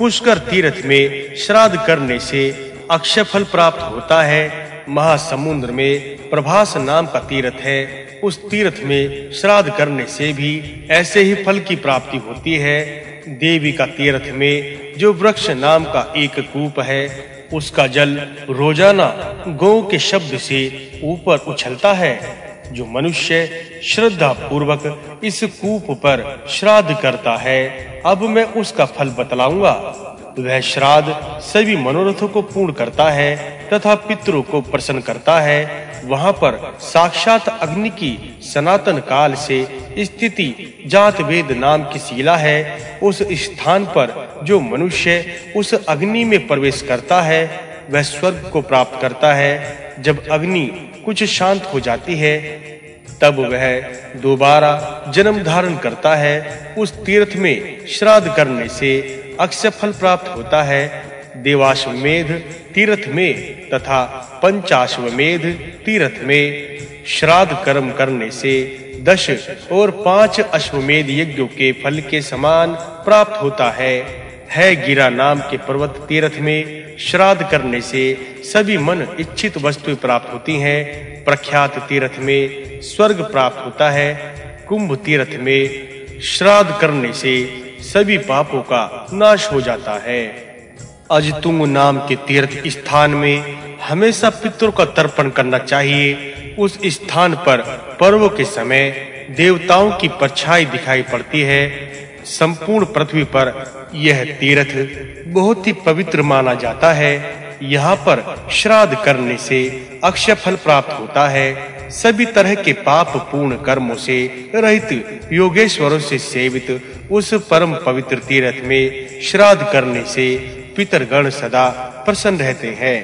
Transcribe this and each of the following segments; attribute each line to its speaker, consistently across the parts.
Speaker 1: पुष्कर तीर्थ में श्राद्ध करने से अक्षय फल प्राप्त होता है। महासमुद्र में प्रभास नाम का तीर्थ है। उस तीर्थ में श्राद्ध करने से भी ऐसे ही फल की प्राप्ति होती है। देवी का तीर्थ में जो वृक्ष नाम का एक कूप है, उसका जल रोज़ाना गौ के शब्द से ऊपर उछलता है। जो मनुष्य श्रद्धा पूर्वक इस कूप पर श्राद्ध करता है अब मैं उसका फल बतलाऊँगा। वह श्राद्ध सभी मनोरथों को पूर्ण करता है तथा पितरों को प्रसन्न करता है। वहाँ पर साक्षात अग्नि की सनातन काल से स्थिति जात वेद नाम की शिला है। उस स्थान पर जो मनुष्य उस अग्नि में प्रवेश करता है, वह स्वर्ग को प्राप्त करता है। जब अग्नि कुछ शांत हो जाती है तब वह दोबारा जन्म धारण करता है, उस तीर्थ में श्राद्ध करने से अक्षय फल प्राप्त होता है। देवाश्वमेध तीर्थ में तथा पंचाश्वमेध तीर्थ में श्राद्ध कर्म करने से दश और पाँच अश्वमेध यज्ञों के फल के समान प्राप्त होता है। है गिरा नाम के पर्वत तीर्थ में श्राद्ध करने से सभी मन इच्छित वस्तु प्राप्त होती हैं। प्रख्यात तीर्थ में स्वर्ग प्राप्त होता है। कुंभ तीर्थ में श्राद्ध करने से सभी पापों का नाश हो जाता है। अजतुंग नाम के तीर्थ स्थान में हमेशा पितरों का तर्पण करना चाहिए। उस स्थान पर पर्व के समय देवताओं की परछाई दिखाई पड़ती है। संपूर्ण पृथ्वी पर यह तीर्थ बहुत ही पवित्र माना जाता है। यहाँ पर श्राद्ध करने से अक्षय फल प्राप्त होता है। सभी तरह के पाप पूर्ण कर्मों से रहित योगेश्वरों से सेवित उस परम पवित्र तीर्थ में श्राद्ध करने से पितरगण सदा प्रसन्न रहते हैं।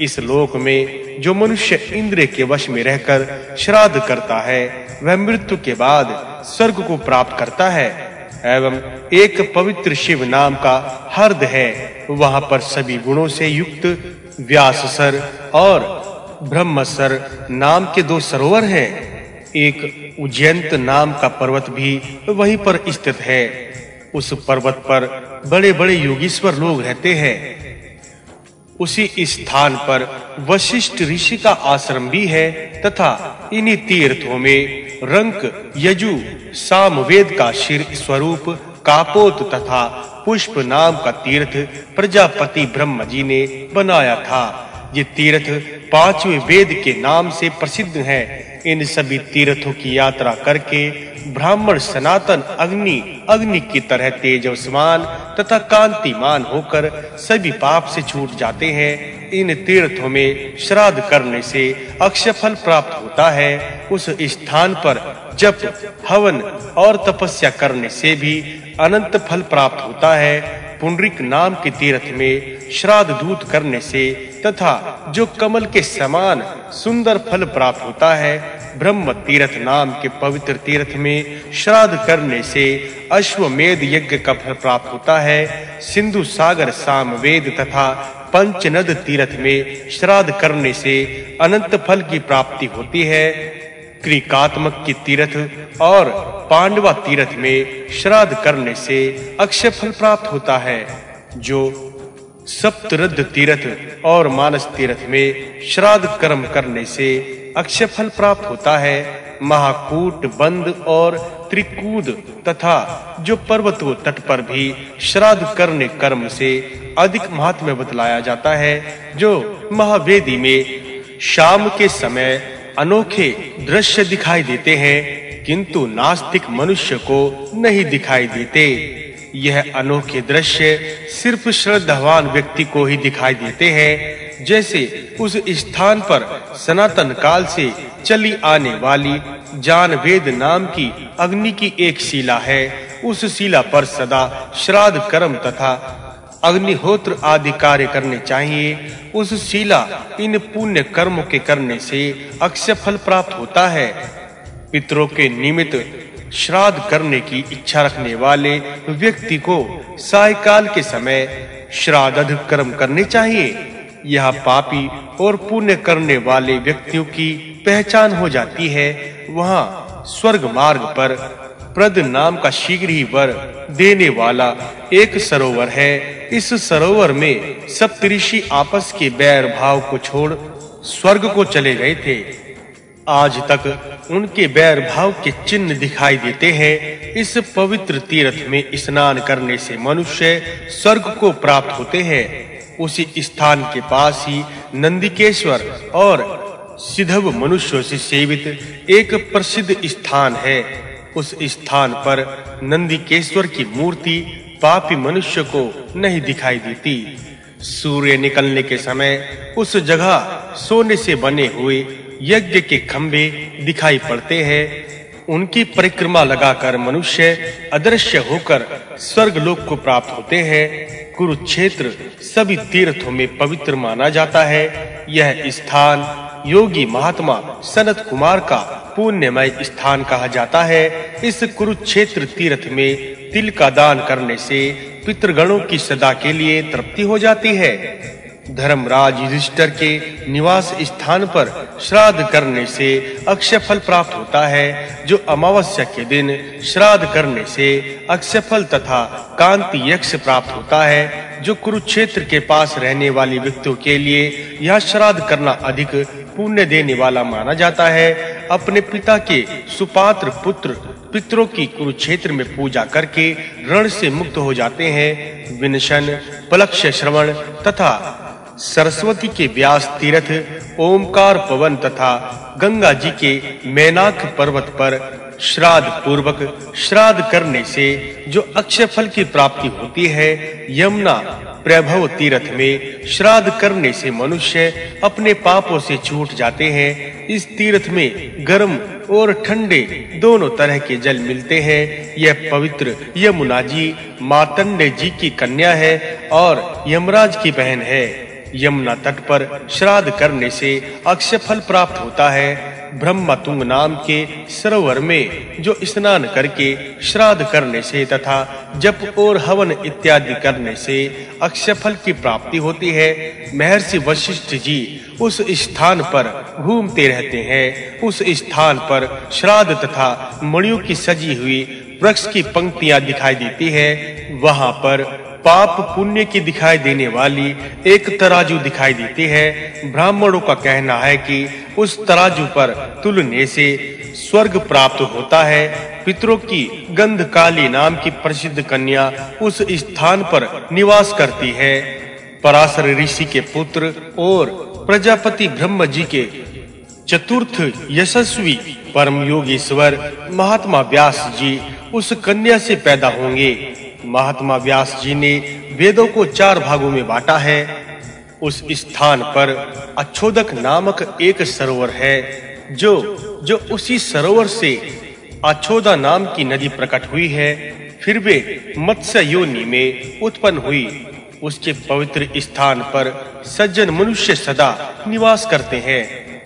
Speaker 1: इस लोक में जो मनुष्य इंद्र के वश में रहकर श्राद्ध करता है, वह मृत्यु के बाद स्वर्ग को प्राप्त करता है। एवं एक पवित्र शिव नाम का हर्द है, वहाँ पर सभी गुणों से युक्त व्याससर और ब्रह्मसर नाम के दो सरोवर हैं। एक उज्जैंत नाम का पर्वत भी वहीं पर स्थित है। उस पर्वत पर बड़े-बड़े योगीश्वर लोग रहते हैं। उसी स्थान पर वशिष्ठ ऋषि का आश्रम भी है तथा इन्हीं तीर्थों में रंक, यजु सामवेद का शिर स्वरूप, कापोत तथा पुष्प नाम का तीर्थ प्रजापति ब्रह्म जी ने बनाया था। ये तीर्थ पाँचवें वेद के नाम से प्रसिद्ध है। इन सभी तीर्थों की यात्रा करके ब्राह्मण सनातन अग्नि अग्नि की तरह तेजस्मान तथा कांतिमान होकर सभी पाप से छूट जाते हैं। इन तीर्थों में श्राद्ध करने से अक्षय फल प्राप्त होता है। उस स्थान पर जप, हवन और तपस्या करने से भी अनंत फल प्राप्त होता है। पुंडरिक नाम के तीर्थ में श्राद्ध दूत करने से तथा जो कमल के समान सुंदर फल प्राप्त होता है, ब्रह्म तीर्थ नाम के पवित्र तीर्थ में श्राद्ध करने से अश्वमेध यज्ञ का फल प्राप्त होता है। सिंधु सागर सामवेद तथा पंचनद तीर्थ में श्राद्ध करने से अनंत फल की प्राप्ति होती है। क्रिकात्मक की तीर्थ और पांडवा तीर्थ में श्राद्ध करने से अक्षय फल प्राप्त होता है, जो सप्तरद्ध तीर्थ और मानस तीर्थ में श्राद्ध कर्म करने से अक्षय फल प्राप्त होता है। महाकूट, बंद और त्रिकूद तथा जो पर्वतों तट पर भी श्राद्ध करने कर्म से अधिक महात्म्य बतलाया जाता है, जो महावेदी में शाम के समय अनोखे दृश्य दिखाई देते हैं, किंतु नास्तिक मनुष्य को नहीं दिखाई देते। यह अनोखे दृश्य सिर्फ़ श्रद्धावान व्यक्ति को ही दिखाई देते हैं, जैसे उस स्थान पर सनातन काल से चली आने वाली जानवेद नाम की अग्नि की एक शिला है। उस शिला पर सदा श्राद्ध कर्म तथा अग्निहोत्र आदि कार्य करने चाहिए। उस शिला, इन पुण्य कर्मों के करने से अक्षय फल प्राप्त होता है। पितरों के निमित्त श्राद्ध करने की इच्छा रखने वाले व्यक्ति को सायकाल के समय श्राद्ध कर्म करने चाहिए। यह पापी और पुण्य करने वाले व्यक्तियों की पहचान हो जाती है। वहाँ स्वर्ग मार्ग पर प्रद नाम का शीघ्र ही वर देने वाला एक सरोवर है। इस सरोवर में सप्तऋषि आपस के बैर भाव को छोड़ स्वर्ग को चले गए थे। आज तक उनके बैर भाव के चिन्ह दिखाई देते हैं। इस पवित्र तीर्थ में स्नान करने से मनुष्य स्वर्ग को प्राप्त होते हैं। उसी स्थान के पास ही नंदिकेश्वर और सिद्धव मनुष्यों से सेवित एक प्रसिद्ध स्थान है। उस स्थान पर नंदिकेश्वर की मूर्ति पापी मनुष्य को नहीं दिखाई देती। सूर्य निकलने के समय उस जगह सोने से बने हुए यज्ञ के खंभे दिखाई पड़ते हैं। उनकी परिक्रमा लगाकर मनुष्य अदृश्य होकर स्वर्ग लोक को प्राप्त होते हैं। कुरुक्षेत्र सभी तीर्थों में पवित्र माना जाता है। यह स्थान योगी महात्मा सनत कुमार का पुण्यमय स्थान कहा जाता है। इस कुरुक्षेत्र तीर्थ में तिल का दान करने से पितृगणों की सदा के लिए तृप्ति हो जाती है। धर्मराज युधिष्ठिर के निवास स्थान पर श्राद्ध करने से अक्षय फल प्राप्त होता है, जो अमावस्या के दिन श्राद्ध करने से अक्षय फल तथा कांति यक्ष प्राप्त होता है, जो कुरुक्षेत्र के पास रहने वाले व्यक्तियों के लिए यह श्राद्ध करना अधिक पुण्य देने वाला माना जाता है। अपने पिता के सुपात्र पुत्र, पितरों की कुरुक्षेत्र में पूजा करके रण से मुक्त हो जाते हैं। विनशन, पलक्ष श्रवण तथा सरस्वती के व्यास तीर्थ ओमकार पवन तथा गंगा जी के मैनाक पर्वत पर श्राद्ध पूर्वक श्राद्ध करने से जो अक्षय फल की प्राप्ति होती है, यमुना प्रभव तीर्थ में श्राद्ध करने से मनुष्य अपने पापों से छूट जाते हैं। इस तीर्थ में गर्म और ठंडे दोनों तरह के जल मिलते हैं। यह पवित्र यमुना जी मातंडे जी की कन्या है और यमराज की बहन है। यमुना तट पर श्राद्ध करने से अक्षय फल प्राप्त होता है। ब्रह्मतुंग नाम के सरोवर में जो स्नान करके श्राद्ध करने से तथा जप और हवन इत्यादि करने से अक्षय फल की प्राप्ति होती है, महर्षि वशिष्ठ जी उस स्थान पर घूमते रहते हैं। उस स्थान पर श्राद्ध तथा मणियों की सजी हुई वृक्ष की पंक्तियाँ दिखाई देती है। वहाँ पर पाप पुण्य की दिखाई देने वाली एक तराजू दिखाई देती है। ब्राह्मणों का कहना है कि उस तराजू पर तुलने से स्वर्ग प्राप्त होता है। पितरों की गंध काली नाम की प्रसिद्ध कन्या उस स्थान पर निवास करती है। पराशर ऋषि के पुत्र और प्रजापति ब्रह्म जी के चतुर्थ यशस्वी परम योगीश्वर महात्मा व्यास जी उस कन्या से पैदा होंगे। महात्मा व्यास जी ने वेदों को चार भागों में बांटा है। उस स्थान पर अछोदक नामक एक सरोवर है, जो जो उसी सरोवर से अछोदा नाम की नदी प्रकट हुई है। फिर वे मत्स्य योनि में उत्पन्न हुई। उसके पवित्र स्थान पर सज्जन मनुष्य सदा निवास करते हैं।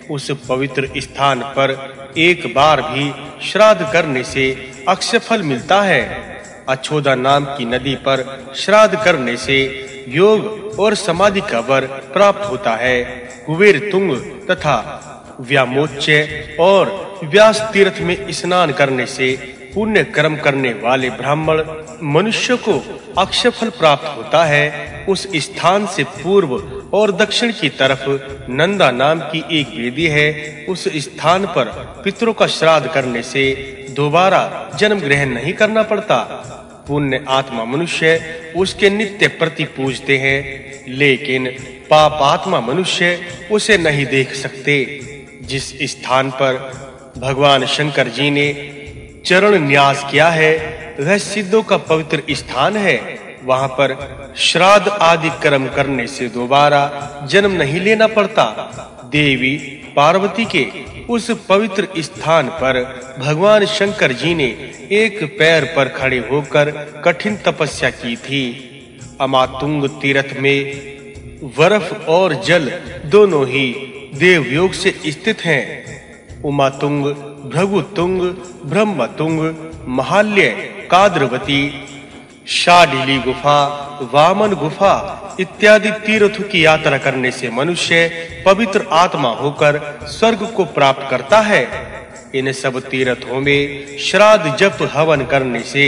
Speaker 1: उस पवित्र स्थान पर एक बार भी श्राद्ध करने से अक्षय फल मिलता है। अछोदा नाम की नदी पर श्राद्ध करने से योग और समाधि का वर प्राप्त होता है। कुबेर तुंग तथा व्यामोच्य और व्यास तीर्थ में स्नान करने से पुण्य कर्म करने वाले ब्राह्मण मनुष्य को अक्षय फल प्राप्त होता है। उस स्थान से पूर्व और दक्षिण की तरफ़ नंदा नाम की एक वेदी है, उस स्थान पर पितरों का श्राद्ध करने से दोबारा जन्म ग्रहण नहीं करना पड़ता। पुण्य आत्मा मनुष्य उसके नित्य प्रति पूजते हैं, लेकिन पाप आत्मा मनुष्य उसे नहीं देख सकते। जिस स्थान पर भगवान शंकर जी ने चरण न्यास किया है, वह सिद्धों का पवित्र स्थान है। वहाँ पर श्राद्ध आदि कर्म करने से दोबारा जन्म नहीं लेना पड़ता। देवी पार्वती के उस पवित्र स्थान पर भगवान शंकर जी ने एक पैर पर खड़े होकर कठिन तपस्या की थी। अमातुंग तीर्थ में बर्फ़ और जल दोनों ही देवयोग से स्थित हैं। उमातुंग, भृगुतुंग, ब्रह्मतुंग, महाल्य, काद्रवती शाडिली गुफा, वामन गुफा इत्यादि तीर्थों की यात्रा करने से मनुष्य पवित्र आत्मा होकर स्वर्ग को प्राप्त करता है। इन सब तीर्थों में श्राद्ध जप हवन करने से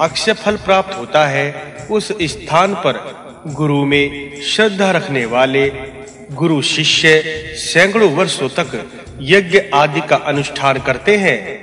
Speaker 1: अक्षय फल प्राप्त होता है। उस स्थान पर गुरु में श्रद्धा रखने वाले गुरु शिष्य सैकड़ों वर्षों तक यज्ञ आदि का अनुष्ठान करते हैं।